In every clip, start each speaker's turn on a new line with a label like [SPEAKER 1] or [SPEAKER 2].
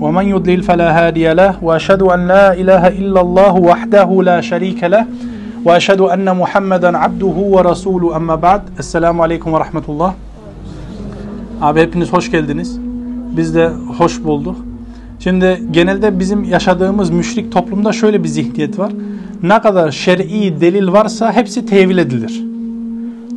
[SPEAKER 1] ومن يضلل فلا هادي له واشهد ان لا اله الا الله وحده لا شريك له واشهد ان محمدا عبده ورسوله ama بعد السلام عليكم ورحمه الله Abi hepiniz hoş geldiniz. Biz de hoş bulduk. Şimdi genelde bizim yaşadığımız müşrik toplumda şöyle bir zihniyet var. Ne kadar şer'i delil varsa hepsi tevil edilir.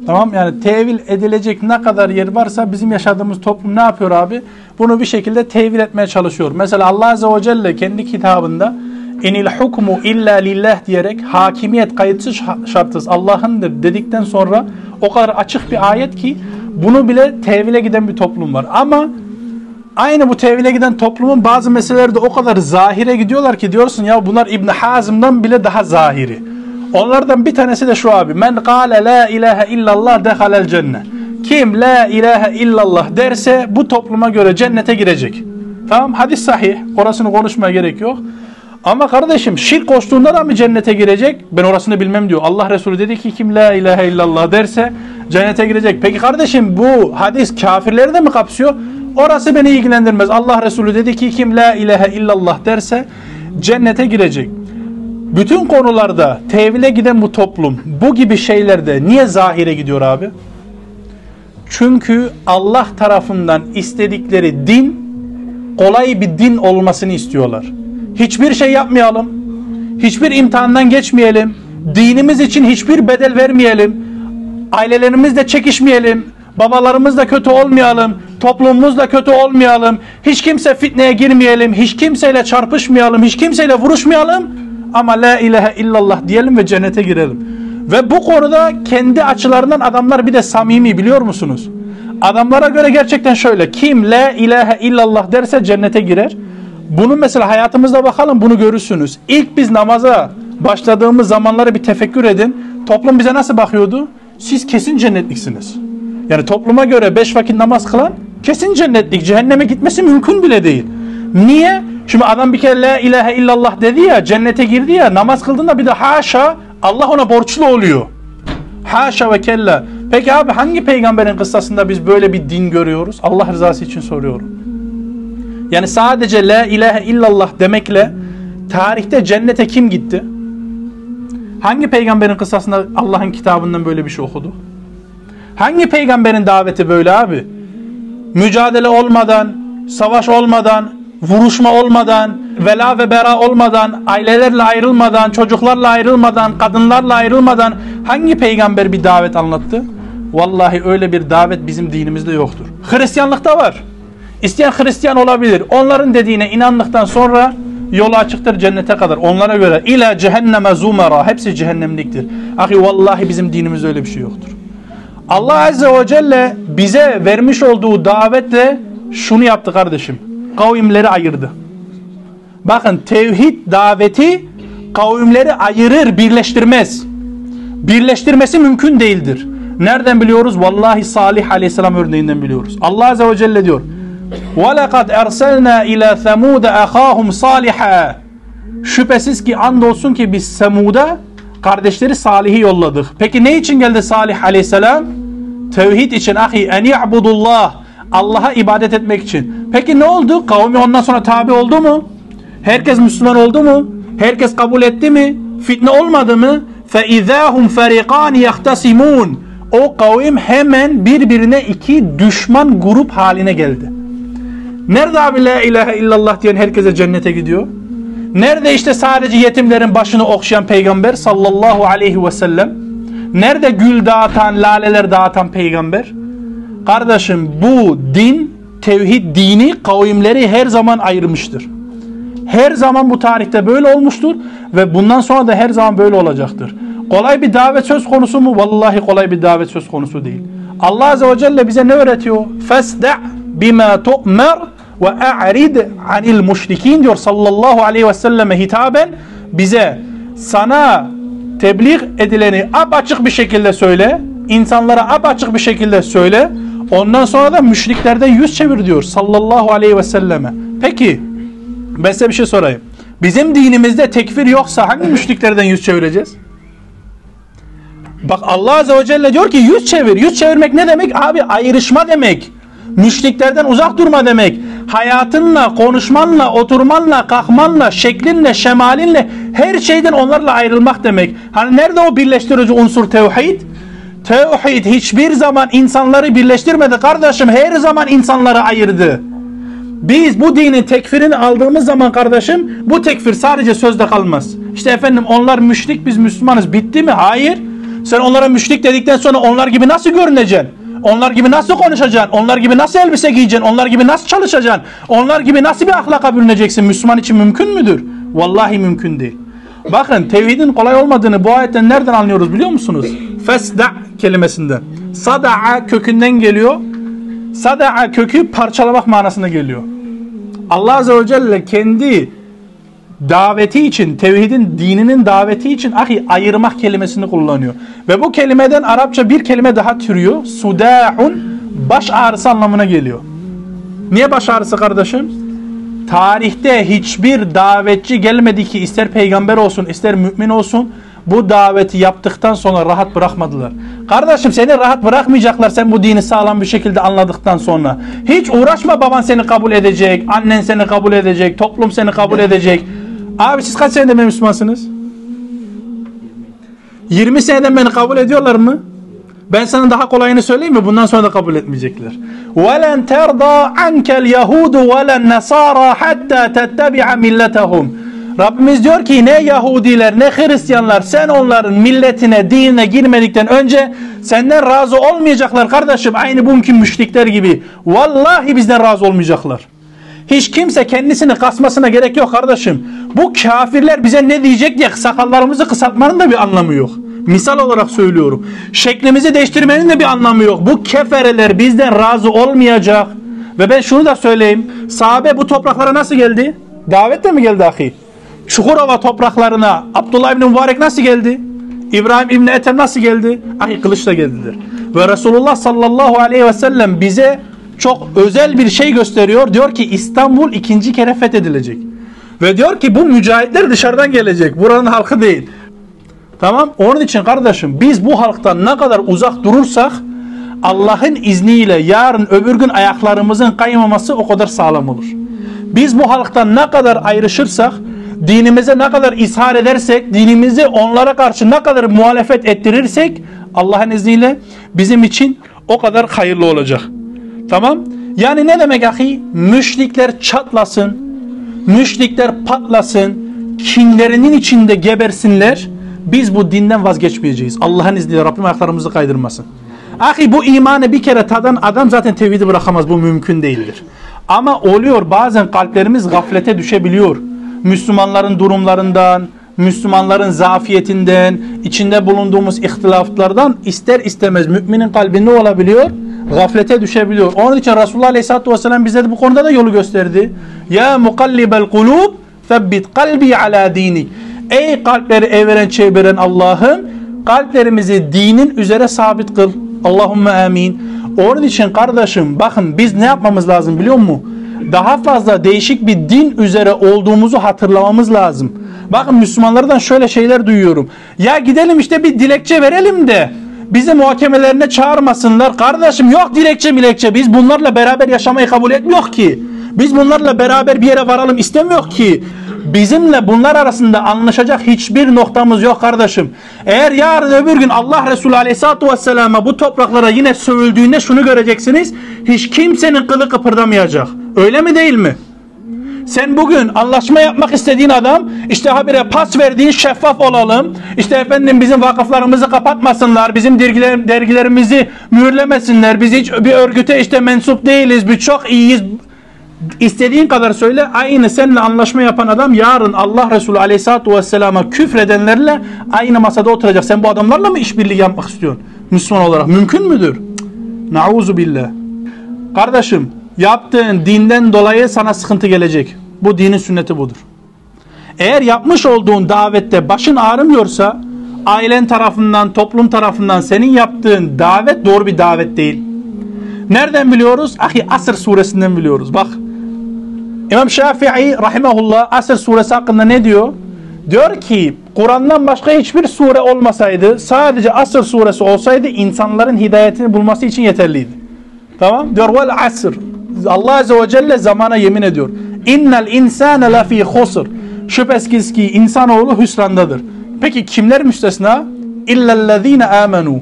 [SPEAKER 1] Tamam yani tevil edilecek ne kadar yer varsa bizim yaşadığımız toplum ne yapıyor abi? Bunu bir şekilde tevil etmeye çalışıyor. Mesela Allah Azze ve Celle kendi kitabında enil hukmu illa lillah diyerek hakimiyet kayıtsız şartsız Allah'ındır dedikten sonra o kadar açık bir ayet ki bunu bile tevile giden bir toplum var. Ama aynı bu tevile giden toplumun bazı meseleleri de o kadar zahire gidiyorlar ki diyorsun ya bunlar İbn Hazım'dan bile daha zahiri. Onlardan bir tanesi de şu abi. Men kâle la ilahe illallah dehalel cennet. Kim la ilahe illallah derse bu topluma göre cennete girecek. Tamam hadis sahih. Orasını konuşmaya gerek yok. Ama kardeşim şirk koştuğunda da mı cennete girecek? Ben orasını bilmem diyor. Allah Resulü dedi ki kim la ilahe illallah derse cennete girecek. Peki kardeşim bu hadis kafirleri de mi kapsıyor? Orası beni ilgilendirmez. Allah Resulü dedi ki kim la ilahe illallah derse cennete girecek. Bütün konularda tevhile giden bu toplum bu gibi şeylerde niye zahire gidiyor abi? Çünkü Allah tarafından istedikleri din kolay bir din olmasını istiyorlar. Hiçbir şey yapmayalım. Hiçbir imtihandan geçmeyelim. Dinimiz için hiçbir bedel vermeyelim. Ailelerimizle çekişmeyelim. Babalarımızla kötü olmayalım. Toplumumuzla kötü olmayalım. Hiç kimse fitneye girmeyelim. Hiç kimseyle çarpışmayalım. Hiç kimseyle vuruşmayalım. Ama la ilahe illallah diyelim ve cennete girelim. Ve bu konuda kendi açılarından adamlar bir de samimi biliyor musunuz? Adamlara göre gerçekten şöyle. Kim la ilahe illallah derse cennete girer. Bunu mesela hayatımızda bakalım bunu görürsünüz. İlk biz namaza başladığımız zamanları bir tefekkür edin. Toplum bize nasıl bakıyordu? Siz kesin cennetliksiniz. Yani topluma göre beş vakit namaz kılan kesin cennetlik. Cehenneme gitmesi mümkün bile değil. Niye? Şimdi adam bir kere la ilahe illallah dedi ya cennete girdi ya namaz kıldığında bir de haşa Allah ona borçlu oluyor. Haşa ve kella. Peki abi hangi peygamberin kıssasında biz böyle bir din görüyoruz? Allah rızası için soruyorum. Yani sadece la ilahe illallah demekle tarihte cennete kim gitti? Hangi peygamberin kıssasında Allah'ın kitabından böyle bir şey okudu? Hangi peygamberin daveti böyle abi? Mücadele olmadan, savaş olmadan, vuruşma olmadan, vela ve bera olmadan, ailelerle ayrılmadan, çocuklarla ayrılmadan, kadınlarla ayrılmadan hangi peygamber bir davet anlattı? Vallahi öyle bir davet bizim dinimizde yoktur. Hristiyanlıkta var. İsteyen Hristiyan olabilir. Onların dediğine inandıktan sonra yolu açıktır cennete kadar. Onlara göre ila cehenneme zumera hepsi cehennemliktir. Ahi vallahi bizim dinimizde öyle bir şey yoktur. Allah Azze ve Celle bize vermiş olduğu davetle şunu yaptı kardeşim Kavimleri ayırdı. Bakın tevhid daveti kavimleri ayırır, birleştirmez. Birleştirmesi mümkün değildir. Nereden biliyoruz? Vallahi Salih Aleyhisselam örneğinden biliyoruz. Allah Azze ve Celle diyor. وَلَقَدْ اَرْسَلْنَا اِلَى ثَمُودَ اَخَاهُمْ صَالِحًا Şüphesiz ki andolsun ki biz Semud'a kardeşleri Salih'i yolladık. Peki ne için geldi Salih aleyhisselam? Tevhid için ahi en ya'budullah. Allah'a ibadet etmek için. Peki ne oldu? Kavmi ondan sonra tabi oldu mu? Herkes Müslüman oldu mu? Herkes kabul etti mi? Fitne olmadı mı? فَاِذَاهُمْ فَرِقَانِ يَخْتَسِمُونَ O kavim hemen birbirine iki düşman grup haline geldi. Nerede abi la ilahe illallah diyen herkese cennete gidiyor? Nerede işte sadece yetimlerin başını okşayan peygamber sallallahu aleyhi ve sellem? Nerede gül dağıtan, laleler dağıtan peygamber? Kardeşim bu din, tevhid dini kavimleri her zaman ayırmıştır. Her zaman bu tarihte böyle olmuştur ve bundan sonra da her zaman böyle olacaktır. Kolay bir davet söz konusu mu? Vallahi kolay bir davet söz konusu değil. Allah Azze ve Celle bize ne öğretiyor? Fesda' bima tu'mer ve a'rid anil müşrikin diyor sallallahu aleyhi ve selleme hitaben bize sana tebliğ edileni apaçık bir şekilde söyle. insanlara apaçık bir şekilde söyle. Ondan sonra da müşriklerden yüz çevir diyor sallallahu aleyhi ve selleme. Peki ben size bir şey sorayım. Bizim dinimizde tekfir yoksa hangi müşriklerden yüz çevireceğiz? Bak Allah Azze ve Celle diyor ki yüz çevir. Yüz çevirmek ne demek? Abi ayrışma demek. Müşriklerden uzak durma demek. Hayatınla, konuşmanla, oturmanla, kalkmanla, şeklinle, şemalinle her şeyden onlarla ayrılmak demek. Hani nerede o birleştirici unsur tevhid? Tevhid hiçbir zaman insanları birleştirmedi kardeşim. Her zaman insanları ayırdı. Biz bu dinin tekfirini aldığımız zaman kardeşim bu tekfir sadece sözde kalmaz. İşte efendim onlar müşrik biz Müslümanız bitti mi? Hayır. Sen onlara müşrik dedikten sonra onlar gibi nasıl görüneceksin? Onlar gibi nasıl konuşacaksın? Onlar gibi nasıl elbise giyeceksin? Onlar gibi nasıl çalışacaksın? Onlar gibi nasıl bir ahlaka bürüneceksin? Müslüman için mümkün müdür? Vallahi mümkün değil. Bakın tevhidin kolay olmadığını bu ayetten nereden anlıyoruz biliyor musunuz? Fesda kelimesinden. Sada'a kökünden geliyor. Sada'a kökü parçalamak manasına geliyor. Allah Azze ve Celle kendi daveti için, tevhidin, dininin daveti için ahi ayırmak kelimesini kullanıyor. Ve bu kelimeden Arapça bir kelime daha türüyor. Suda'un baş ağrısı anlamına geliyor. Niye baş ağrısı kardeşim? Tarihte hiçbir davetçi gelmedi ki ister peygamber olsun ister mümin olsun bu daveti yaptıktan sonra rahat bırakmadılar. Kardeşim seni rahat bırakmayacaklar sen bu dini sağlam bir şekilde anladıktan sonra. Hiç uğraşma baban seni kabul edecek, annen seni kabul edecek, toplum seni kabul edecek. Abi siz kaç senede Müslümansınız? 20 seneden beni kabul ediyorlar mı? Ben sana daha kolayını söyleyeyim mi? Bundan sonra da kabul etmeyecekler. وَلَنْ تَرْضَى عَنْكَ الْيَهُودُ وَلَا النَّصَارَى حَتَّى تَتَّبِعَ مِلَّتَهُمْ Rabbimiz diyor ki ne Yahudiler ne Hristiyanlar sen onların milletine dinine girmedikten önce senden razı olmayacaklar kardeşim. Aynı bugünkü müşrikler gibi. Vallahi bizden razı olmayacaklar. Hiç kimse kendisini kasmasına gerek yok kardeşim. Bu kafirler bize ne diyecek diye sakallarımızı kısaltmanın da bir anlamı yok. Misal olarak söylüyorum. Şeklimizi değiştirmenin de bir anlamı yok. Bu kefereler bizden razı olmayacak. Ve ben şunu da söyleyeyim. Sahabe bu topraklara nasıl geldi? Davetle mi geldi ahi? Çukurova topraklarına Abdullah İbni Mübarek nasıl geldi? İbrahim İbni Ethem nasıl geldi? Ahi kılıçla geldiler. Ve Resulullah sallallahu aleyhi ve sellem bize çok özel bir şey gösteriyor. Diyor ki İstanbul ikinci kere fethedilecek. Ve diyor ki bu mücahitler dışarıdan gelecek. Buranın halkı değil. Tamam. Onun için kardeşim biz bu halktan ne kadar uzak durursak Allah'ın izniyle yarın öbür gün ayaklarımızın kaymaması o kadar sağlam olur. Biz bu halktan ne kadar ayrışırsak dinimize ne kadar ishar edersek dinimizi onlara karşı ne kadar muhalefet ettirirsek Allah'ın izniyle bizim için o kadar hayırlı olacak. Tamam? Yani ne demek ahi? Müşrikler çatlasın, müşrikler patlasın, kinlerinin içinde gebersinler. Biz bu dinden vazgeçmeyeceğiz. Allah'ın izniyle Rabbim ayaklarımızı kaydırmasın. Ahi bu imanı bir kere tadan adam zaten tevhidi bırakamaz. Bu mümkün değildir. Ama oluyor bazen kalplerimiz gaflete düşebiliyor. Müslümanların durumlarından, Müslümanların zafiyetinden, içinde bulunduğumuz ihtilaflardan ister istemez müminin kalbinde olabiliyor? Gaflete düşebiliyor. Onun için Resulullah Aleyhisselatü Vesselam bize de bu konuda da yolu gösterdi. Ya mukallibel kulub febbit kalbi ala dini. Ey kalpleri evren çeviren Allah'ım kalplerimizi dinin üzere sabit kıl. Allahümme amin. Onun için kardeşim bakın biz ne yapmamız lazım biliyor musun? Daha fazla değişik bir din üzere olduğumuzu hatırlamamız lazım. Bakın Müslümanlardan şöyle şeyler duyuyorum. Ya gidelim işte bir dilekçe verelim de bizi muhakemelerine çağırmasınlar. Kardeşim yok dilekçe milekçe biz bunlarla beraber yaşamayı kabul etmiyor ki. Biz bunlarla beraber bir yere varalım istemiyor ki. Bizimle bunlar arasında anlaşacak hiçbir noktamız yok kardeşim. Eğer yarın öbür gün Allah Resulü Aleyhisselatü Vesselam'a bu topraklara yine sövüldüğünde şunu göreceksiniz. Hiç kimsenin kılı kıpırdamayacak. Öyle mi değil mi? Sen bugün anlaşma yapmak istediğin adam işte habire pas verdiğin şeffaf olalım. İşte efendim bizim vakıflarımızı kapatmasınlar. Bizim dergiler, dergilerimizi mühürlemesinler. Biz hiç bir örgüte işte mensup değiliz. Biz çok iyiyiz. İstediğin kadar söyle aynı seninle anlaşma yapan adam yarın Allah Resulü Aleyhisselatü Vesselam'a küfredenlerle aynı masada oturacak. Sen bu adamlarla mı işbirliği yapmak istiyorsun? Müslüman olarak mümkün müdür? Nauzu billah. Kardeşim yaptığın dinden dolayı sana sıkıntı gelecek. Bu dinin sünneti budur. Eğer yapmış olduğun davette başın ağrımıyorsa ailen tarafından, toplum tarafından senin yaptığın davet doğru bir davet değil. Nereden biliyoruz? Ahi Asr suresinden biliyoruz. Bak İmam Şafii rahimahullah Asr suresi hakkında ne diyor? Diyor ki Kur'an'dan başka hiçbir sure olmasaydı sadece Asr suresi olsaydı insanların hidayetini bulması için yeterliydi. Tamam? Diyor vel asr. Allah Azze ve Celle zamana yemin ediyor. İnnel insane lafî husr. Şüphesiz ki insanoğlu hüsrandadır. Peki kimler müstesna? İllellezîne âmenû.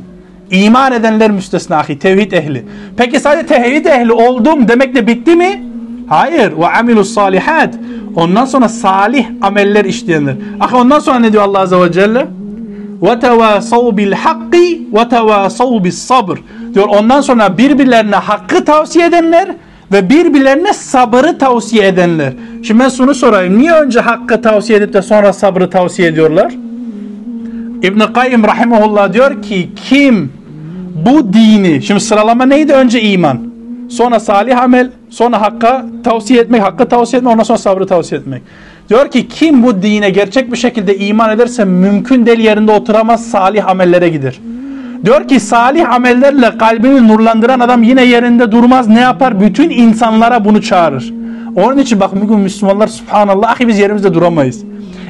[SPEAKER 1] İman edenler müstesna ahi. Tevhid ehli. Peki sadece tevhid ehli oldum demekle bitti mi? Hayır. Ve amilus salihat. Ondan sonra salih ameller işleyenler. Ahi ondan sonra ne diyor Allah Azze ve Celle? Ve tevasav bil hakki ve tevasav bis sabr. Diyor ondan sonra birbirlerine hakkı tavsiye edenler ve birbirlerine sabrı tavsiye edenler. Şimdi ben şunu sorayım. Niye önce hakkı tavsiye edip de sonra sabrı tavsiye ediyorlar? İbn-i Kayyım Rahimahullah diyor ki kim bu dini, şimdi sıralama neydi? Önce iman, sonra salih amel, sonra hakka tavsiye etmek, hakkı tavsiye etmek, ondan sonra sabrı tavsiye etmek. Diyor ki kim bu dine gerçek bir şekilde iman ederse mümkün değil yerinde oturamaz salih amellere gider. Diyor ki salih amellerle kalbini nurlandıran adam yine yerinde durmaz. Ne yapar? Bütün insanlara bunu çağırır. Onun için bak bugün Müslümanlar subhanallah ahi biz yerimizde duramayız.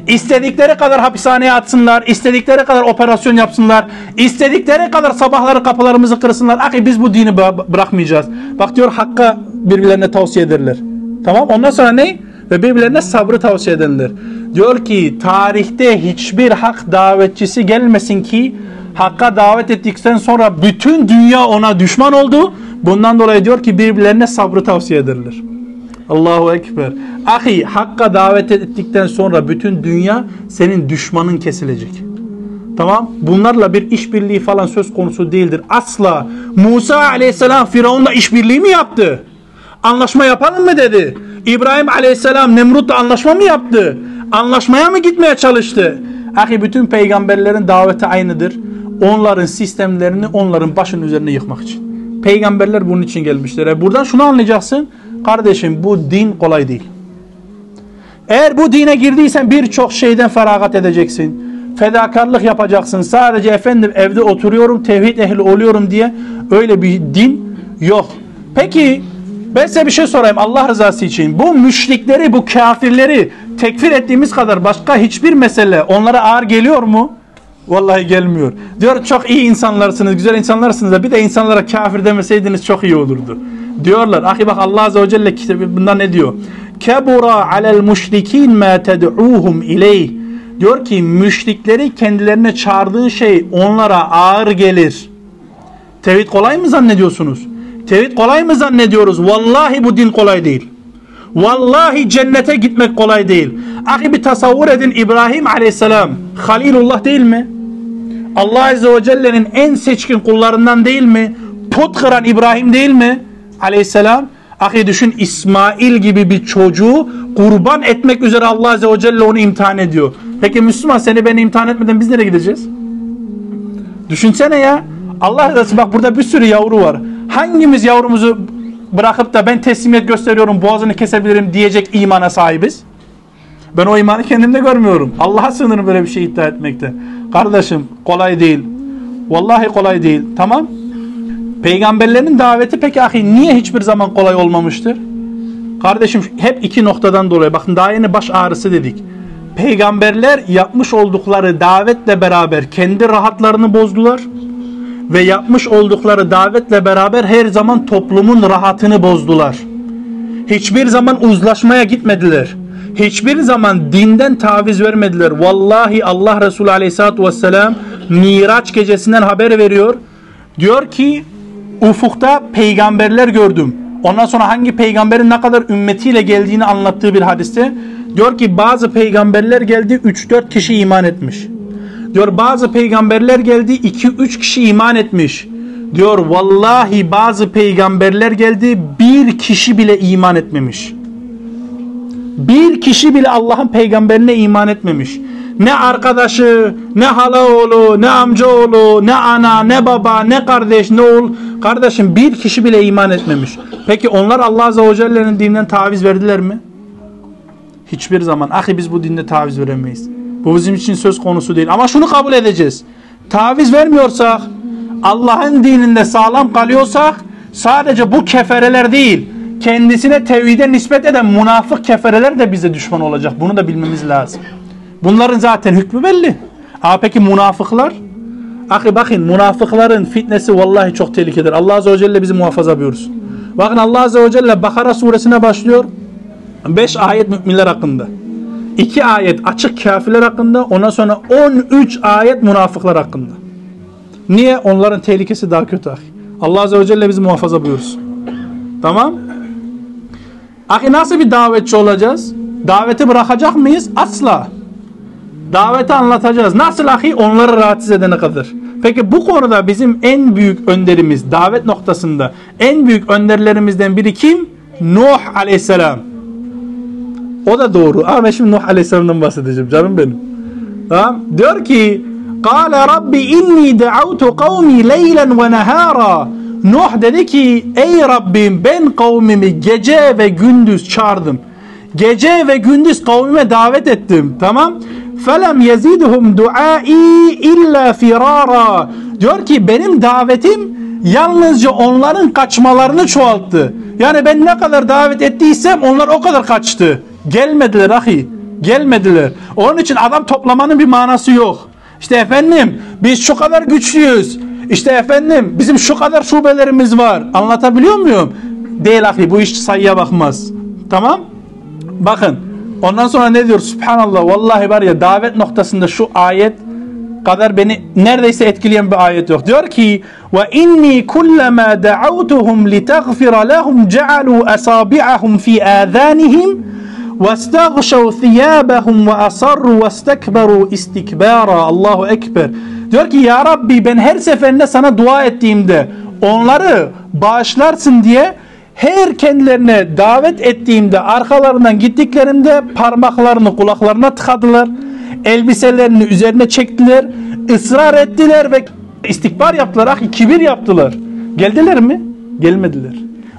[SPEAKER 1] İstedikleri kadar hapishaneye atsınlar, istedikleri kadar operasyon yapsınlar, istedikleri kadar sabahları kapılarımızı kırsınlar. Ahi biz bu dini bırakmayacağız. Bak diyor hakka birbirlerine tavsiye ederler. Tamam ondan sonra ne? Ve birbirlerine sabrı tavsiye ederler. Diyor ki tarihte hiçbir hak davetçisi gelmesin ki Hakka davet ettikten sonra bütün dünya ona düşman oldu. Bundan dolayı diyor ki birbirlerine sabrı tavsiye ederler. Allahu Ekber. Ahi Hakka davet ettikten sonra bütün dünya senin düşmanın kesilecek. Tamam. Bunlarla bir işbirliği falan söz konusu değildir. Asla. Musa aleyhisselam Firavun'la işbirliği mi yaptı? Anlaşma yapalım mı dedi. İbrahim aleyhisselam Nemrut'la anlaşma mı yaptı? Anlaşmaya mı gitmeye çalıştı? Ahi bütün peygamberlerin daveti aynıdır onların sistemlerini onların başının üzerine yıkmak için. Peygamberler bunun için gelmişler. E buradan şunu anlayacaksın. Kardeşim bu din kolay değil. Eğer bu dine girdiysen birçok şeyden feragat edeceksin. Fedakarlık yapacaksın. Sadece efendim evde oturuyorum, tevhid ehli oluyorum diye öyle bir din yok. Peki ben size bir şey sorayım Allah rızası için. Bu müşrikleri, bu kafirleri tekfir ettiğimiz kadar başka hiçbir mesele onlara ağır geliyor mu? Vallahi gelmiyor. Diyor çok iyi insanlarsınız, güzel insanlarsınız da bir de insanlara kafir demeseydiniz çok iyi olurdu. Diyorlar. Ahi bak Allah Azze ve Celle kitabı bundan ne diyor? Kebura alel müşrikin ma ted'uhum ileyh. Diyor ki müşrikleri kendilerine çağırdığı şey onlara ağır gelir. Tevhid kolay mı zannediyorsunuz? Tevhid kolay mı zannediyoruz? Vallahi bu din kolay değil. Vallahi cennete gitmek kolay değil. Ahi bir tasavvur edin İbrahim aleyhisselam Halilullah değil mi? Allah Azze ve Celle'nin en seçkin kullarından değil mi? Put kıran İbrahim değil mi? Aleyhisselam. Ahi düşün İsmail gibi bir çocuğu kurban etmek üzere Allah Azze ve Celle onu imtihan ediyor. Peki Müslüman seni beni imtihan etmeden biz nereye gideceğiz? Düşünsene ya. Allah razı bak burada bir sürü yavru var. Hangimiz yavrumuzu bırakıp da ben teslimiyet gösteriyorum boğazını kesebilirim diyecek imana sahibiz? Ben o imanı kendimde görmüyorum. Allah'a sığınırım böyle bir şey iddia etmekte. Kardeşim kolay değil. Vallahi kolay değil. Tamam. Peygamberlerin daveti peki ahi niye hiçbir zaman kolay olmamıştır? Kardeşim hep iki noktadan dolayı. Bakın daha yeni baş ağrısı dedik. Peygamberler yapmış oldukları davetle beraber kendi rahatlarını bozdular. Ve yapmış oldukları davetle beraber her zaman toplumun rahatını bozdular. Hiçbir zaman uzlaşmaya gitmediler hiçbir zaman dinden taviz vermediler. Vallahi Allah Resulü Aleyhisselatü Vesselam Miraç gecesinden haber veriyor. Diyor ki ufukta peygamberler gördüm. Ondan sonra hangi peygamberin ne kadar ümmetiyle geldiğini anlattığı bir hadiste diyor ki bazı peygamberler geldi 3-4 kişi iman etmiş. Diyor bazı peygamberler geldi 2-3 kişi iman etmiş. Diyor vallahi bazı peygamberler geldi bir kişi bile iman etmemiş. Bir kişi bile Allah'ın peygamberine iman etmemiş. Ne arkadaşı, ne hala oğlu, ne amca oğlu, ne ana, ne baba, ne kardeş, ne oğul. Kardeşim bir kişi bile iman etmemiş. Peki onlar Allah Azze ve Celle'nin dininden taviz verdiler mi? Hiçbir zaman. Ahi biz bu dinde taviz veremeyiz. Bu bizim için söz konusu değil. Ama şunu kabul edeceğiz. Taviz vermiyorsak, Allah'ın dininde sağlam kalıyorsak sadece bu kefereler değil, kendisine tevhide nispet eden münafık kefereler de bize düşman olacak. Bunu da bilmemiz lazım. Bunların zaten hükmü belli. Ha peki münafıklar? Ahi bakın münafıkların fitnesi vallahi çok tehlikedir. Allah Azze ve Celle bizi muhafaza buyursun. Bakın Allah Azze ve Celle Bakara suresine başlıyor. 5 ayet müminler hakkında. 2 ayet açık kafirler hakkında. Ondan sonra 13 ayet münafıklar hakkında. Niye? Onların tehlikesi daha kötü. Allah Azze ve Celle bizi muhafaza buyursun. Tamam. Ahi nasıl bir davetçi olacağız? Daveti bırakacak mıyız? Asla. Daveti anlatacağız. Nasıl ahi? Onları rahatsız edene kadar. Peki bu konuda bizim en büyük önderimiz davet noktasında en büyük önderlerimizden biri kim? Nuh aleyhisselam. O da doğru. Ama ben şimdi Nuh Aleyhisselam'dan bahsedeceğim canım benim. Tamam. Diyor ki Kale Rabbi inni de'avtu kavmi leylen ve nehara. Nuh dedi ki ey Rabbim ben kavmimi gece ve gündüz çağırdım. Gece ve gündüz kavmime davet ettim. Tamam. Felem yeziduhum duai illa firara. Diyor ki benim davetim yalnızca onların kaçmalarını çoğalttı. Yani ben ne kadar davet ettiysem onlar o kadar kaçtı. Gelmediler ahi. Gelmediler. Onun için adam toplamanın bir manası yok. İşte efendim biz şu kadar güçlüyüz. İşte efendim bizim şu kadar şubelerimiz var. Anlatabiliyor muyum? Değil ahi bu iş sayıya bakmaz. Tamam? Bakın. Ondan sonra ne diyor? Subhanallah vallahi var ya davet noktasında şu ayet kadar beni neredeyse etkileyen bir ayet yok. Diyor ki ve inni kullama da'awtuhum litaghfira lahum ja'alu asabi'ahum fi adhanihim واستغشوا ثيابهم وأصروا واستكبروا istikbara Allahu Ekber diyor ki ya Rabbi ben her seferinde sana dua ettiğimde onları bağışlarsın diye her kendilerine davet ettiğimde arkalarından gittiklerinde parmaklarını kulaklarına tıkadılar elbiselerini üzerine çektiler ısrar ettiler ve istikbar yaptılar ah kibir yaptılar geldiler mi? gelmediler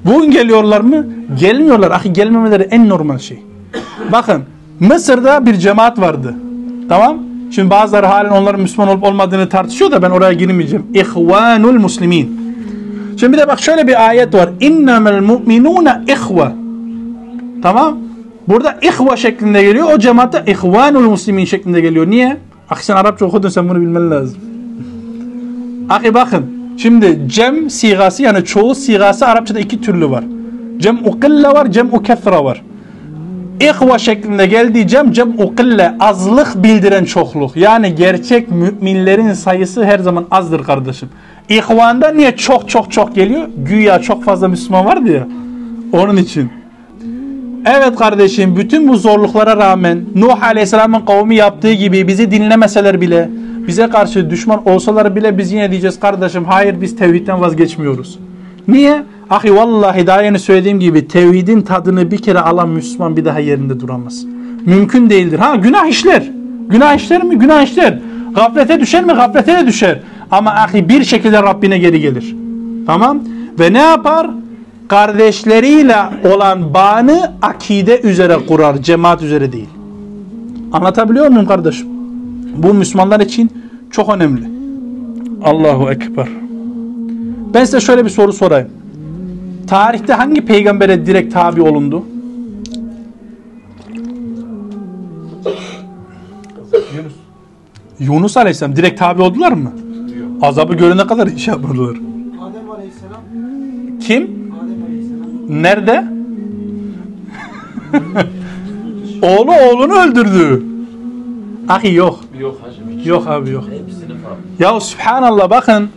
[SPEAKER 1] bugün geliyorlar mı? gelmiyorlar ah gelmemeleri en normal şey Bakın Mısır'da bir cemaat vardı. Tamam? Şimdi bazıları halen onların Müslüman olup olmadığını tartışıyor da ben oraya girmeyeceğim. İhvanul muslimin. Şimdi bir de bak şöyle bir ayet var. İnnemel mu'minune ihve. Tamam? Burada ihva şeklinde geliyor. O cemaatte ihvanul muslimin şeklinde geliyor. Niye? Akı sen Arapça okudun sen bunu bilmen lazım. Akı bakın. Şimdi cem sigası yani çoğu sigası Arapçada iki türlü var. Cem ukille var, cem ukethra var. İhva şeklinde geldiği cem cem ukille azlık bildiren çokluk. Yani gerçek müminlerin sayısı her zaman azdır kardeşim. İhvanda niye çok çok çok geliyor? Güya çok fazla Müslüman var diye. Onun için. Evet kardeşim bütün bu zorluklara rağmen Nuh Aleyhisselam'ın kavmi yaptığı gibi bizi dinlemeseler bile bize karşı düşman olsalar bile biz yine diyeceğiz kardeşim hayır biz tevhidden vazgeçmiyoruz. Niye? Ahi vallahi daha yeni söylediğim gibi tevhidin tadını bir kere alan Müslüman bir daha yerinde duramaz. Mümkün değildir. Ha günah işler. Günah işler mi? Günah işler. Gaflete düşer mi? Gaflete de düşer. Ama ahi bir şekilde Rabbine geri gelir. Tamam? Ve ne yapar? Kardeşleriyle olan bağını akide üzere kurar. Cemaat üzere değil. Anlatabiliyor muyum kardeşim? Bu Müslümanlar için çok önemli. Allahu Ekber. Ben size şöyle bir soru sorayım. Tarihte hangi peygambere direkt tabi olundu? Yunus. Yunus Aleyhisselam direkt tabi oldular mı? Yok. Azabı görene kadar iş yapmadılar. Adem Aleyhisselam. Kim? Adem Aleyhisselam. Nerede? Oğlu oğlunu öldürdü. Ahi yok. Yok hacım. Yok abi yok. Ya subhanallah bakın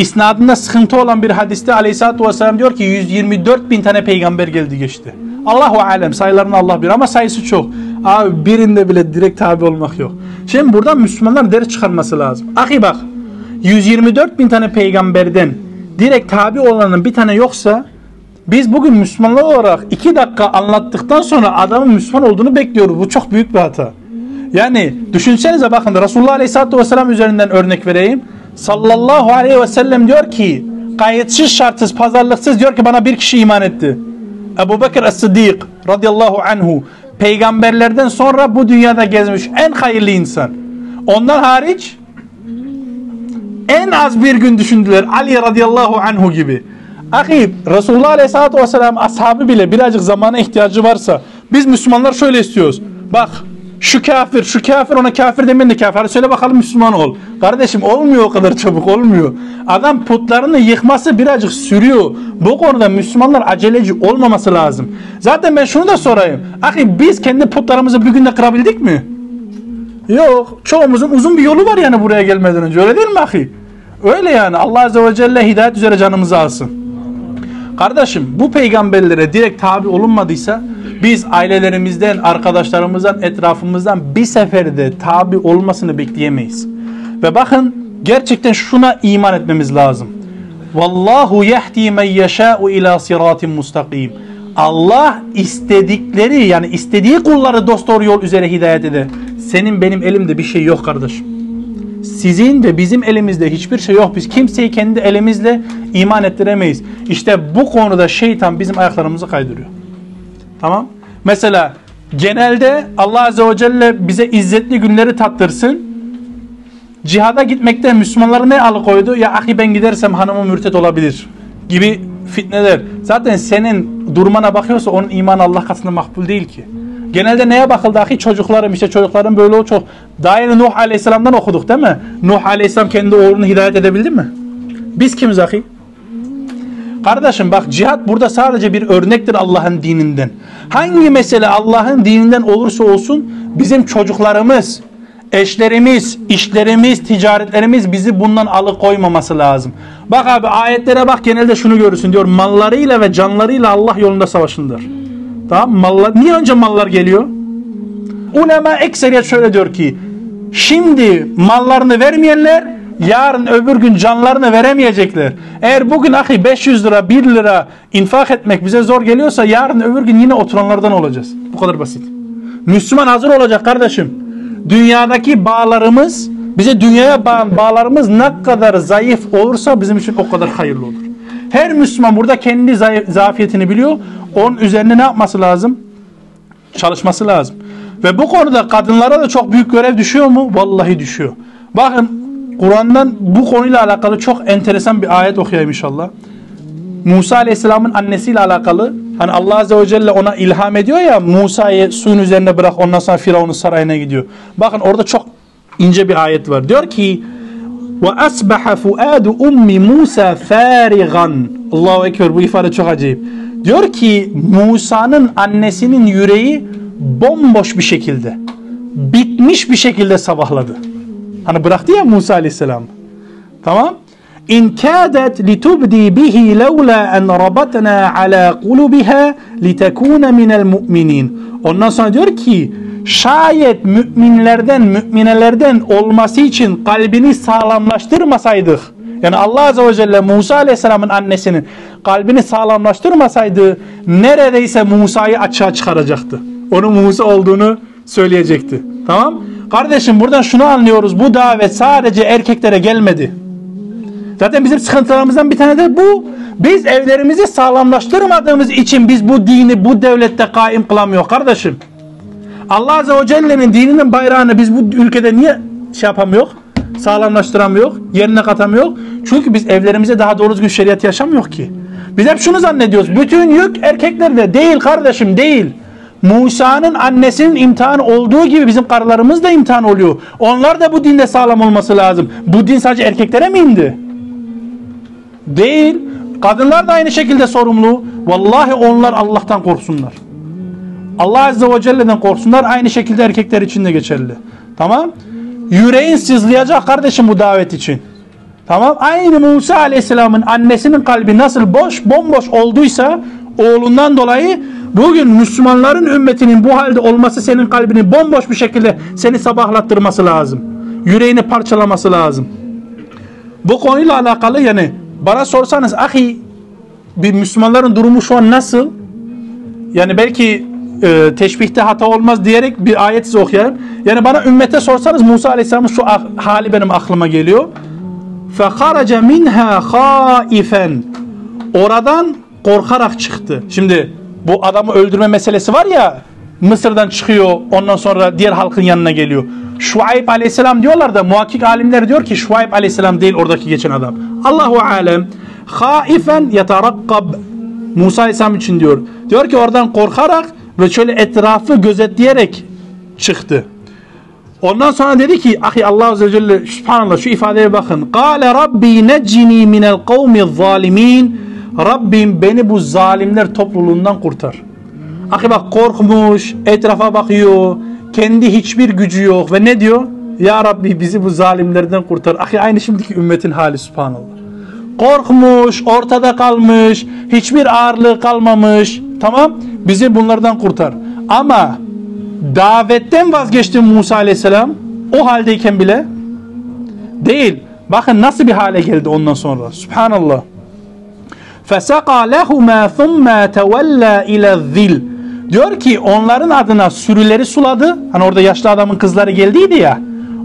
[SPEAKER 1] İsnadında sıkıntı olan bir hadiste aleyhissalatü vesselam diyor ki 124 bin tane peygamber geldi geçti. Allahu alem sayılarını Allah bilir ama sayısı çok. Abi birinde bile direkt tabi olmak yok. Şimdi burada Müslümanlar ders çıkarması lazım. Ahi bak 124 bin tane peygamberden direkt tabi olanın bir tane yoksa biz bugün Müslümanlar olarak iki dakika anlattıktan sonra adamın Müslüman olduğunu bekliyoruz. Bu çok büyük bir hata. Yani düşünsenize bakın Resulullah Aleyhisselatü Vesselam üzerinden örnek vereyim sallallahu aleyhi ve sellem diyor ki kayıtsız şartsız pazarlıksız diyor ki bana bir kişi iman etti. Ebu Bekir Es-Sıddık radıyallahu anhu peygamberlerden sonra bu dünyada gezmiş en hayırlı insan. Ondan hariç en az bir gün düşündüler. Ali radıyallahu anhu gibi. Ahi Resulullah aleyhissalatü vesselam ashabı bile birazcık zamana ihtiyacı varsa biz Müslümanlar şöyle istiyoruz. Bak şu kafir, şu kafir ona kafir demeyin de kafir. Söyle bakalım Müslüman ol. Kardeşim olmuyor o kadar çabuk olmuyor. Adam putlarını yıkması birazcık sürüyor. Bu konuda Müslümanlar aceleci olmaması lazım. Zaten ben şunu da sorayım. Ahi biz kendi putlarımızı bir günde kırabildik mi? Yok. Çoğumuzun uzun bir yolu var yani buraya gelmeden önce. Öyle değil mi ahi? Öyle yani. Allah Azze ve Celle hidayet üzere canımızı alsın. Kardeşim bu peygamberlere direkt tabi olunmadıysa biz ailelerimizden, arkadaşlarımızdan, etrafımızdan bir seferde tabi olmasını bekleyemeyiz. Ve bakın gerçekten şuna iman etmemiz lazım. Vallahu yehdi men yeşâ'u ila siratin mustakim. Allah istedikleri yani istediği kulları dost doğru yol üzere hidayet eder. Senin benim elimde bir şey yok kardeşim. Sizin ve bizim elimizde hiçbir şey yok. Biz kimseyi kendi elimizle iman ettiremeyiz. İşte bu konuda şeytan bizim ayaklarımızı kaydırıyor. Tamam. Mesela genelde Allah Azze ve Celle bize izzetli günleri tattırsın. Cihada gitmekten Müslümanları ne alıkoydu? Ya ahi ben gidersem hanımım mürtet olabilir gibi fitneler. Zaten senin durmana bakıyorsa onun imanı Allah katında makbul değil ki. Genelde neye bakıldı ahi? Çocuklarım işte çocukların böyle o çok. Daha yeni Nuh Aleyhisselam'dan okuduk değil mi? Nuh Aleyhisselam kendi oğlunu hidayet edebildi mi? Biz kimiz ahi? Kardeşim bak cihat burada sadece bir örnektir Allah'ın dininden. Hangi mesele Allah'ın dininden olursa olsun bizim çocuklarımız, eşlerimiz, işlerimiz, ticaretlerimiz bizi bundan alıkoymaması lazım. Bak abi ayetlere bak genelde şunu görürsün diyor. Mallarıyla ve canlarıyla Allah yolunda savaşındır. Tamam mallar niye önce mallar geliyor? Ulema ekseriyet şöyle diyor ki şimdi mallarını vermeyenler yarın öbür gün canlarını veremeyecekler. Eğer bugün ahi 500 lira 1 lira infak etmek bize zor geliyorsa yarın öbür gün yine oturanlardan olacağız. Bu kadar basit. Müslüman hazır olacak kardeşim. Dünyadaki bağlarımız bize dünyaya bağ, bağlarımız ne kadar zayıf olursa bizim için o kadar hayırlı olur. Her Müslüman burada kendi zafiyetini biliyor. Onun üzerine ne yapması lazım? Çalışması lazım. Ve bu konuda kadınlara da çok büyük görev düşüyor mu? Vallahi düşüyor. Bakın Kur'an'dan bu konuyla alakalı çok enteresan bir ayet okuyayım inşallah. Musa Aleyhisselam'ın annesiyle alakalı hani Allah Azze ve Celle ona ilham ediyor ya Musa'yı suyun üzerine bırak ondan sonra Firavun'un sarayına gidiyor. Bakın orada çok ince bir ayet var. Diyor ki asbaha fuadu ummi Musa farigan. Allahu ekber bu ifade çok acayip. Diyor ki Musa'nın annesinin yüreği bomboş bir şekilde bitmiş bir şekilde sabahladı. Hani bıraktı ya Musa aleyhisselam. Tamam. İn kâdet litubdi bihi levla en rabatna ala kulubiha litekune minel mu'minin. Ondan sonra diyor ki şayet müminlerden, müminelerden olması için kalbini sağlamlaştırmasaydık yani Allah Azze ve Celle Musa Aleyhisselam'ın annesinin kalbini sağlamlaştırmasaydı neredeyse Musa'yı açığa çıkaracaktı. Onun Musa olduğunu söyleyecekti. Tamam? Kardeşim buradan şunu anlıyoruz. Bu davet sadece erkeklere gelmedi. Zaten bizim sıkıntılarımızdan bir tane de bu. Biz evlerimizi sağlamlaştırmadığımız için biz bu dini bu devlette kaim kılamıyor kardeşim. Allah Azze ve Celle'nin dininin bayrağını biz bu ülkede niye şey yapamıyor? Sağlamlaştıramıyor, yerine katamıyor. Çünkü biz evlerimize daha doğru düzgün şeriat yaşamıyor ki. Biz hep şunu zannediyoruz. Bütün yük erkeklerde değil kardeşim değil. Musa'nın annesinin imtihan olduğu gibi bizim karılarımız da imtihan oluyor. Onlar da bu dinde sağlam olması lazım. Bu din sadece erkeklere mi indi? Değil. Kadınlar da aynı şekilde sorumlu. Vallahi onlar Allah'tan korksunlar. Allah Azze ve Celle'den korksunlar. Aynı şekilde erkekler için de geçerli. Tamam. Yüreğin sızlayacak kardeşim bu davet için. Tamam. Aynı Musa Aleyhisselam'ın annesinin kalbi nasıl boş, bomboş olduysa oğlundan dolayı Bugün Müslümanların ümmetinin bu halde olması senin kalbini bomboş bir şekilde seni sabahlattırması lazım. Yüreğini parçalaması lazım. Bu konuyla alakalı yani bana sorsanız ahi bir Müslümanların durumu şu an nasıl? Yani belki e, teşbihte hata olmaz diyerek bir ayet size okuyayım. Yani bana ümmete sorsanız Musa Aleyhisselam'ın şu ah, hali benim aklıma geliyor. فَخَرَجَ مِنْهَا خَائِفًا Oradan korkarak çıktı. Şimdi bu adamı öldürme meselesi var ya Mısır'dan çıkıyor ondan sonra diğer halkın yanına geliyor. Şuayb aleyhisselam diyorlar da muhakkik alimler diyor ki Şuayb aleyhisselam değil oradaki geçen adam. Allahu alem haifen yetarakkab Musa aleyhisselam için diyor. Diyor ki oradan korkarak ve şöyle etrafı gözetleyerek çıktı. Ondan sonra dedi ki ahi Allah Azze ve Celle subhanallah şu ifadeye bakın. Kale Rabbi neccini minel kavmi zalimin. Rabbim beni bu zalimler topluluğundan kurtar. Ahi bak korkmuş, etrafa bakıyor, kendi hiçbir gücü yok ve ne diyor? Ya Rabbi bizi bu zalimlerden kurtar. Ahi aynı şimdiki ümmetin hali subhanallah. Korkmuş, ortada kalmış, hiçbir ağırlığı kalmamış. Tamam, bizi bunlardan kurtar. Ama davetten vazgeçti Musa aleyhisselam o haldeyken bile değil. Bakın nasıl bir hale geldi ondan sonra. Subhanallah. Fesaka lehuma thumma tawalla ila zil. Diyor ki onların adına sürüleri suladı. Hani orada yaşlı adamın kızları geldiydi ya.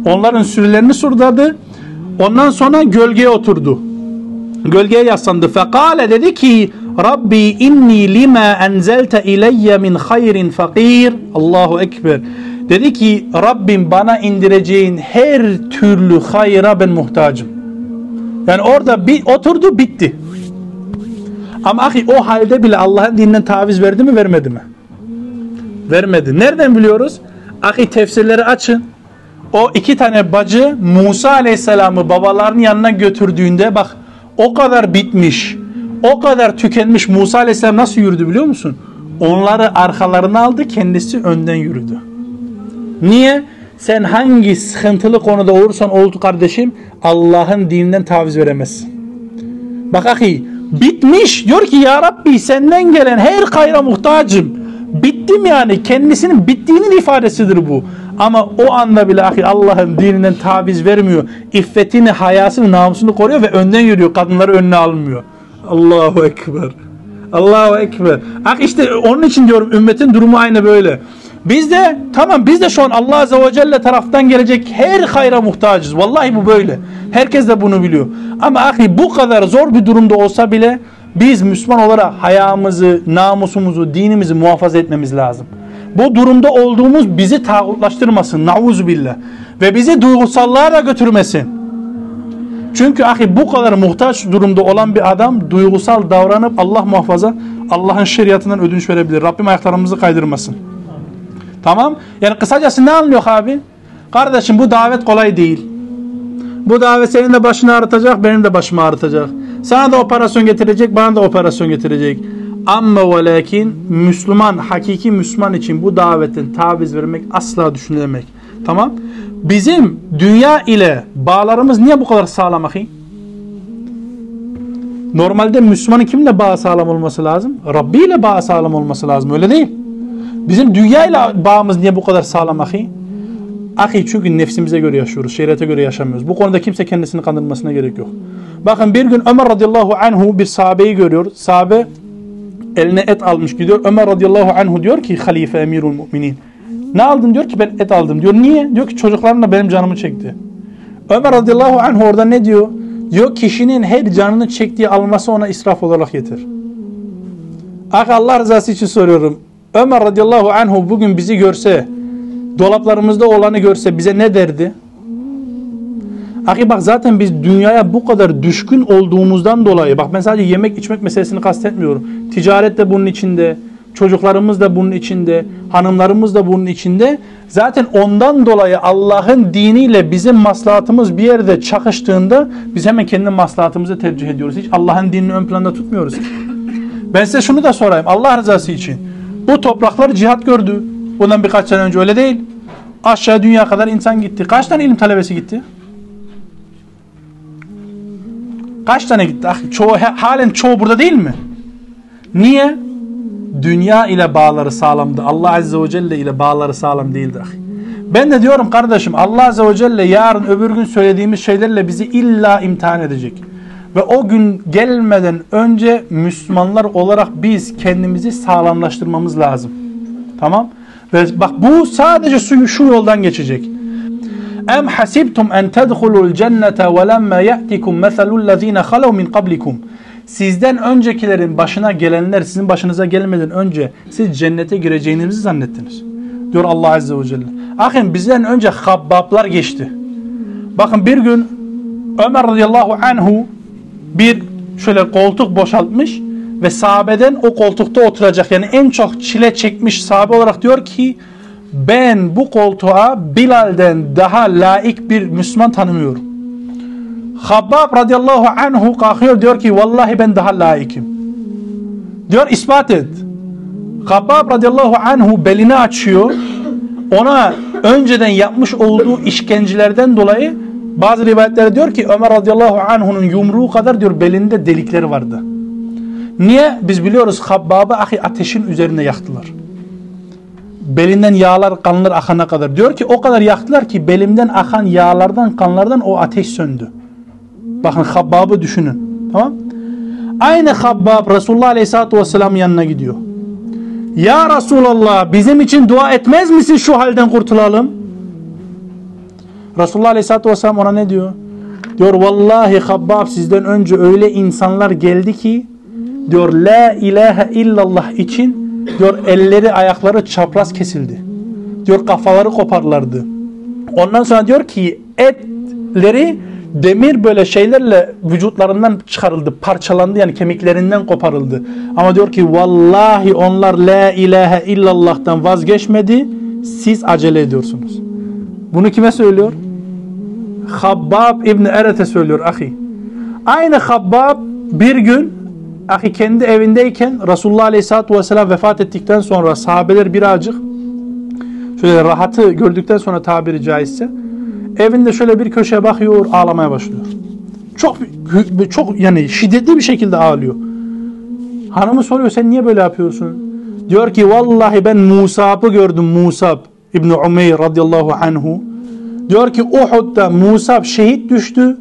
[SPEAKER 1] Onların sürülerini suladı. Ondan sonra gölgeye oturdu. Gölgeye yaslandı. Fekale dedi ki Rabbi inni lima enzelte ileyye min hayrin fakir. Allahu Ekber. Dedi ki Rabbim bana indireceğin her türlü hayra ben muhtacım. Yani orada bir oturdu bitti. Ama ahi o halde bile Allah'ın dininden taviz verdi mi vermedi mi? Vermedi. Nereden biliyoruz? Ahi tefsirleri açın. O iki tane bacı Musa Aleyhisselam'ı babalarının yanına götürdüğünde bak o kadar bitmiş, o kadar tükenmiş Musa Aleyhisselam nasıl yürüdü biliyor musun? Onları arkalarına aldı, kendisi önden yürüdü. Niye? Sen hangi sıkıntılı konuda olursan oldu kardeşim Allah'ın dininden taviz veremezsin. Bak ahi bitmiş diyor ki ya Rabbi senden gelen her hayra muhtacım. Bittim yani kendisinin bittiğinin ifadesidir bu. Ama o anda bile ahi Allah'ın dininden taviz vermiyor. İffetini, hayasını, namusunu koruyor ve önden yürüyor. Kadınları önüne almıyor. Allahu Ekber. Allahu Ekber. Bak işte onun için diyorum ümmetin durumu aynı böyle. Biz de tamam biz de şu an Allah Azze ve Celle taraftan gelecek her hayra muhtacız. Vallahi bu böyle. Herkes de bunu biliyor. Ama ahi bu kadar zor bir durumda olsa bile biz Müslüman olarak hayamızı, namusumuzu, dinimizi muhafaza etmemiz lazım. Bu durumda olduğumuz bizi tağutlaştırmasın. Nauzu billah. Ve bizi duygusallığa da götürmesin. Çünkü ahi bu kadar muhtaç durumda olan bir adam duygusal davranıp Allah muhafaza Allah'ın şeriatından ödünç verebilir. Rabbim ayaklarımızı kaydırmasın. Tamam. Yani kısacası ne anlıyor abi? Kardeşim bu davet kolay değil. Bu davet senin de başını ağrıtacak, benim de başımı ağrıtacak. Sana da operasyon getirecek, bana da operasyon getirecek. Ama ve lakin Müslüman, hakiki Müslüman için bu davetin taviz vermek asla düşünülemek. Tamam. Bizim dünya ile bağlarımız niye bu kadar sağlam ahi? Normalde Müslümanın kimle bağ sağlam olması lazım? Rabbi ile bağ sağlam olması lazım. Öyle değil. Bizim dünya ile bağımız niye bu kadar sağlam ahi? Ahi çünkü nefsimize göre yaşıyoruz. Şeriate göre yaşamıyoruz. Bu konuda kimse kendisini kandırmasına gerek yok. Bakın bir gün Ömer radıyallahu anhu bir sahabeyi görüyor. Sahabe eline et almış gidiyor. Ömer radıyallahu anhu diyor ki halife emirul müminin. Ne aldın diyor ki ben et aldım diyor. Niye? Diyor ki çocuklarımla benim canımı çekti. Ömer radıyallahu anhu orada ne diyor? Diyor kişinin her canını çektiği alması ona israf olarak yeter. Ah Allah rızası için soruyorum. Ömer radıyallahu anhu bugün bizi görse, dolaplarımızda olanı görse bize ne derdi? Aki bak zaten biz dünyaya bu kadar düşkün olduğumuzdan dolayı bak ben sadece yemek içmek meselesini kastetmiyorum. Ticaret de bunun içinde, çocuklarımız da bunun içinde, hanımlarımız da bunun içinde. Zaten ondan dolayı Allah'ın diniyle bizim maslahatımız bir yerde çakıştığında biz hemen kendi maslahatımızı tercih ediyoruz. Hiç Allah'ın dinini ön planda tutmuyoruz. Ben size şunu da sorayım Allah rızası için. Bu topraklar cihat gördü. Bundan birkaç sene önce öyle değil. Aşağı dünya kadar insan gitti. Kaç tane ilim talebesi gitti? Kaç tane gitti? Ah, çoğu, halen çoğu burada değil mi? Niye? Dünya ile bağları sağlamdı. Allah Azze ve Celle ile bağları sağlam değildir. Ben de diyorum kardeşim Allah Azze ve Celle yarın öbür gün söylediğimiz şeylerle bizi illa imtihan edecek. Ve o gün gelmeden önce Müslümanlar olarak biz kendimizi sağlamlaştırmamız lazım. Tamam? Ve bak bu sadece şu, şu yoldan geçecek. Em hasibtum en tedhulul cennete ve lemma ya'tikum meselul lezine halav min qablikum. sizden öncekilerin başına gelenler sizin başınıza gelmeden önce siz cennete gireceğinizi zannettiniz. Diyor Allah Azze ve Celle. Bakın bizden önce habbablar geçti. Bakın bir gün Ömer radıyallahu anhu bir şöyle koltuk boşaltmış ve sahabeden o koltukta oturacak yani en çok çile çekmiş sahabe olarak diyor ki ben bu koltuğa Bilal'den daha layık bir Müslüman tanımıyorum. Habbab radıyallahu anhu kalkıyor diyor ki vallahi ben daha layıkım. Diyor ispat et. Habbab radıyallahu anhu belini açıyor. Ona önceden yapmış olduğu işkencelerden dolayı bazı rivayetlerde diyor ki Ömer radıyallahu anh'unun yumruğu kadar diyor belinde delikleri vardı. Niye? Biz biliyoruz Habbab'ı ahi ateşin üzerine yaktılar. Belinden yağlar kanlar akana kadar. Diyor ki o kadar yaktılar ki belimden akan yağlardan kanlardan o ateş söndü. Bakın Habbab'ı düşünün. Tamam Aynı Habbab Resulullah Aleyhisselatü Vesselam yanına gidiyor. Ya Resulallah bizim için dua etmez misin şu halden kurtulalım? Resulullah Aleyhisselatü Vesselam ona ne diyor? Diyor vallahi Habbab sizden önce öyle insanlar geldi ki diyor la ilahe illallah için diyor elleri ayakları çapraz kesildi. Diyor kafaları koparlardı. Ondan sonra diyor ki etleri demir böyle şeylerle vücutlarından çıkarıldı, parçalandı yani kemiklerinden koparıldı. Ama diyor ki vallahi onlar la ilahe illallah'tan vazgeçmedi. Siz acele ediyorsunuz. Bunu kime söylüyor? Habbab İbni Eret'e söylüyor ahi. Aynı Habbab bir gün ahi kendi evindeyken Resulullah Aleyhisselatü Vesselam vefat ettikten sonra sahabeler birazcık şöyle rahatı gördükten sonra tabiri caizse evinde şöyle bir köşeye bakıyor ağlamaya başlıyor. Çok çok yani şiddetli bir şekilde ağlıyor. Hanımı soruyor sen niye böyle yapıyorsun? Diyor ki vallahi ben Musab'ı gördüm Musab İbni Umeyr radıyallahu anhu. Diyor ki Uhud'da Musab şehit düştü.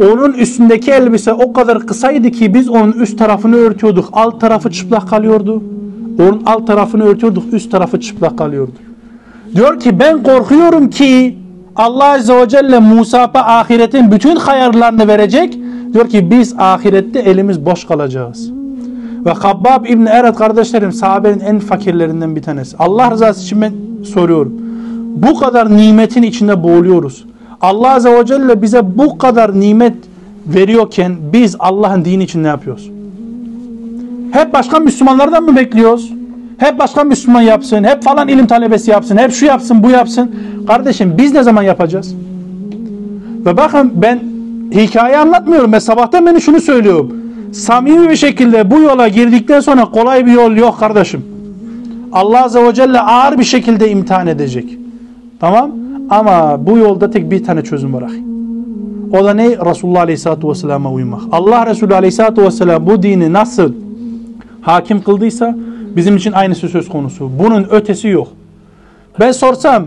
[SPEAKER 1] Onun üstündeki elbise o kadar kısaydı ki biz onun üst tarafını örtüyorduk. Alt tarafı çıplak kalıyordu. Onun alt tarafını örtüyorduk. Üst tarafı çıplak kalıyordu. Diyor ki ben korkuyorum ki Allah Azze ve Celle Musab'a ahiretin bütün hayırlarını verecek. Diyor ki biz ahirette elimiz boş kalacağız. Ve Habbab İbni Eret kardeşlerim sahabenin en fakirlerinden bir tanesi. Allah rızası için ben soruyorum. Bu kadar nimetin içinde boğuluyoruz. Allah Azze ve Celle bize bu kadar nimet veriyorken biz Allah'ın dini için ne yapıyoruz? Hep başka Müslümanlardan mı bekliyoruz? Hep başka Müslüman yapsın, hep falan ilim talebesi yapsın, hep şu yapsın, bu yapsın. Kardeşim biz ne zaman yapacağız? Ve bakın ben hikaye anlatmıyorum. Ben sabahtan beni şunu söylüyorum. Samimi bir şekilde bu yola girdikten sonra kolay bir yol yok kardeşim. Allah Azze ve Celle ağır bir şekilde imtihan edecek. Tamam? Ama bu yolda tek bir tane çözüm var. O da ne? Resulullah Aleyhisselatü Vesselam'a uymak. Allah Resulü Aleyhisselatü Vesselam bu dini nasıl hakim kıldıysa bizim için aynısı söz konusu. Bunun ötesi yok. Ben sorsam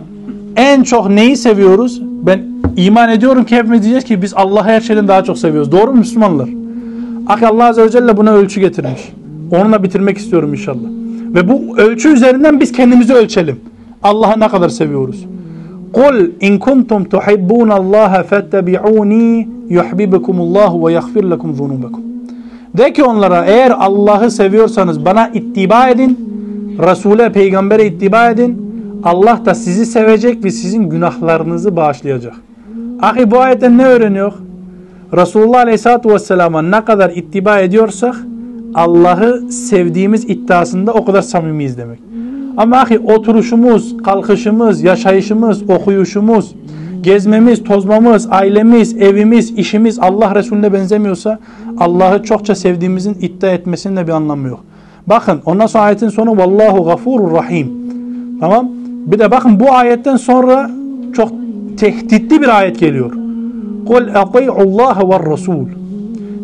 [SPEAKER 1] en çok neyi seviyoruz? Ben iman ediyorum ki hepimiz diyeceğiz ki biz Allah'ı her şeyden daha çok seviyoruz. Doğru mu Müslümanlar? Ak Allah Azze ve Celle buna ölçü getirmiş. Onunla bitirmek istiyorum inşallah. Ve bu ölçü üzerinden biz kendimizi ölçelim. Allah'ı ne kadar seviyoruz? Kul in kuntum tuhibbun Allah fettabi'uni yuhibbukumullah ve yaghfir lekum zunubakum. De ki onlara eğer Allah'ı seviyorsanız bana ittiba edin. Resul'e, peygambere ittiba edin. Allah da sizi sevecek ve sizin günahlarınızı bağışlayacak. Ahi bu ayetten ne öğreniyor? Resulullah Aleyhisselatü Vesselam'a ne kadar ittiba ediyorsak Allah'ı sevdiğimiz iddiasında o kadar samimiyiz demek. Ama ahi oturuşumuz, kalkışımız, yaşayışımız, okuyuşumuz, gezmemiz, tozmamız, ailemiz, evimiz, işimiz Allah Resulüne benzemiyorsa Allah'ı çokça sevdiğimizin iddia etmesinin de bir anlamı yok. Bakın ondan sonra ayetin sonu Vallahu gafurur rahim. Tamam. Bir de bakın bu ayetten sonra çok tehditli bir ayet geliyor. Kul Allah ve Rasul.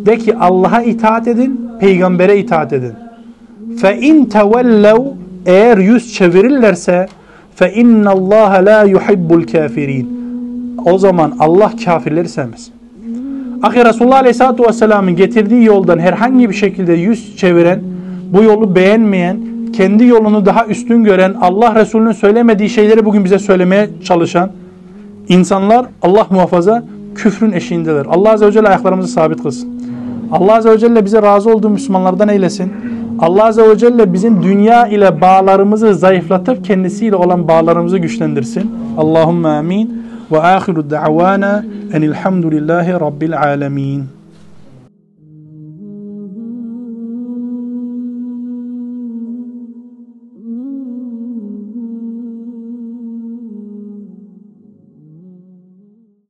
[SPEAKER 1] De ki Allah'a itaat edin, peygambere itaat edin. Fe in tevellev eğer yüz çevirirlerse fe inna Allah la yuhibbul kafirin. O zaman Allah kafirleri sevmez. Ahi Resulullah Aleyhisselatü Vesselam'ın getirdiği yoldan herhangi bir şekilde yüz çeviren, bu yolu beğenmeyen, kendi yolunu daha üstün gören, Allah Resulü'nün söylemediği şeyleri bugün bize söylemeye çalışan insanlar Allah muhafaza küfrün eşiğindeler. Allah Azze ve Celle ayaklarımızı sabit kılsın. Allah Azze ve Celle bize razı olduğu Müslümanlardan eylesin. Allah Azze ve Celle bizim dünya ile bağlarımızı zayıflatıp kendisiyle olan bağlarımızı güçlendirsin. Allahümme amin. Ve ahiru da'vana enilhamdülillahi rabbil alemin.